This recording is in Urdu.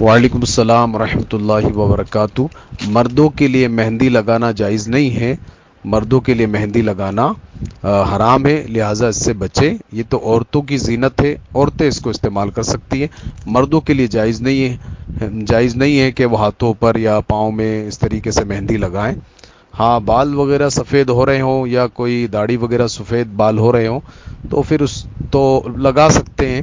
وعلیکم السلام ورحمۃ اللہ وبرکاتہ۔ مردوں کے لیے مہندی لگانا جائز نہیں ہے۔ مردوں کے لیے مہندی لگانا حرام ہے، لہٰذا اس سے بچے یہ تو عورتوں کی زینت ہے، عورتیں اس کو استعمال کر سکتی ہیں۔ مردوں کے لیے جائز نہیں ہے جائز نہیں ہے کہ وہ ہاتھوں پر یا پاؤں میں اس طریقے سے مہندی لگائیں۔ ہاں بال وغیرہ سفید ہو رہے ہوں یا کوئی داڑھی وغیرہ سفید بال ہو رہے ہوں تو پھر اس تو لگا سکتے ہیں۔